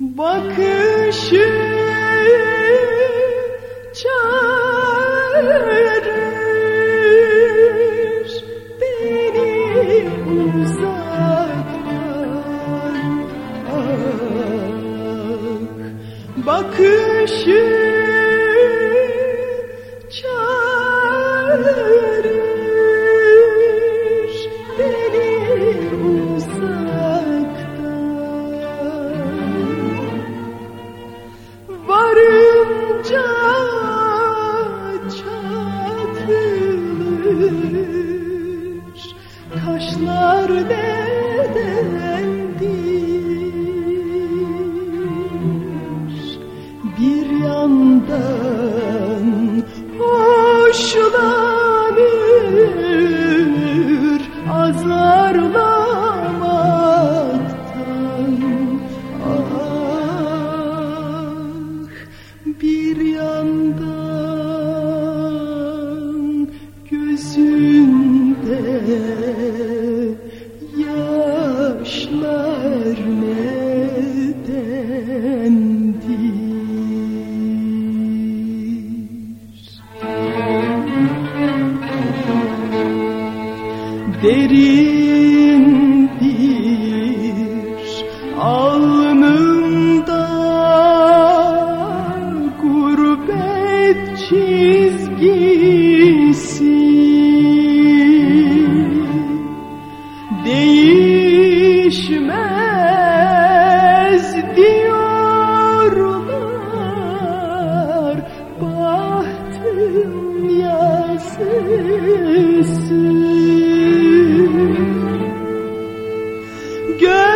Bakışı çağırır beni uzaktan. Bakışı bir yandan gözünde yaşlar nedendir? Derin çizgisi değişmez diyorlar bahtın yazısı. Gör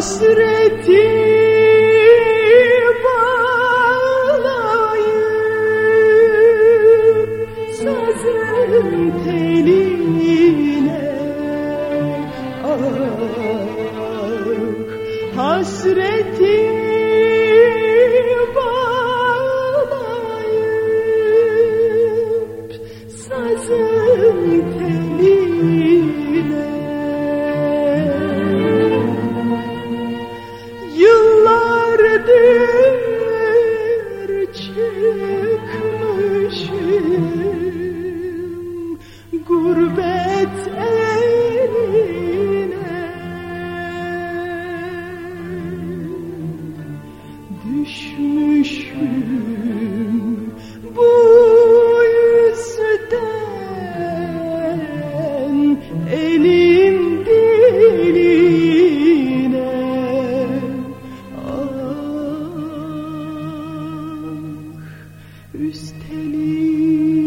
hasretim Penny.